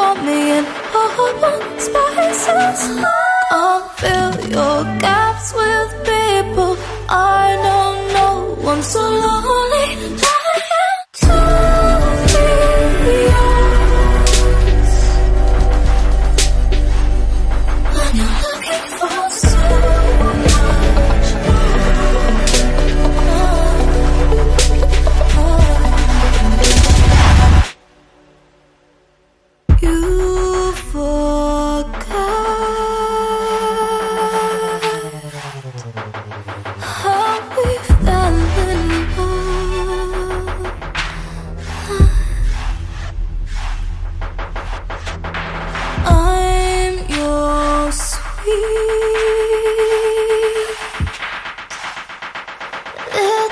want me in horrible spaces. I'll fill your gaps with people I know. No one so long.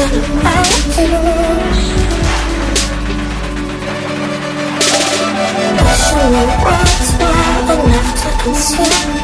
Passionate words were enough to consume.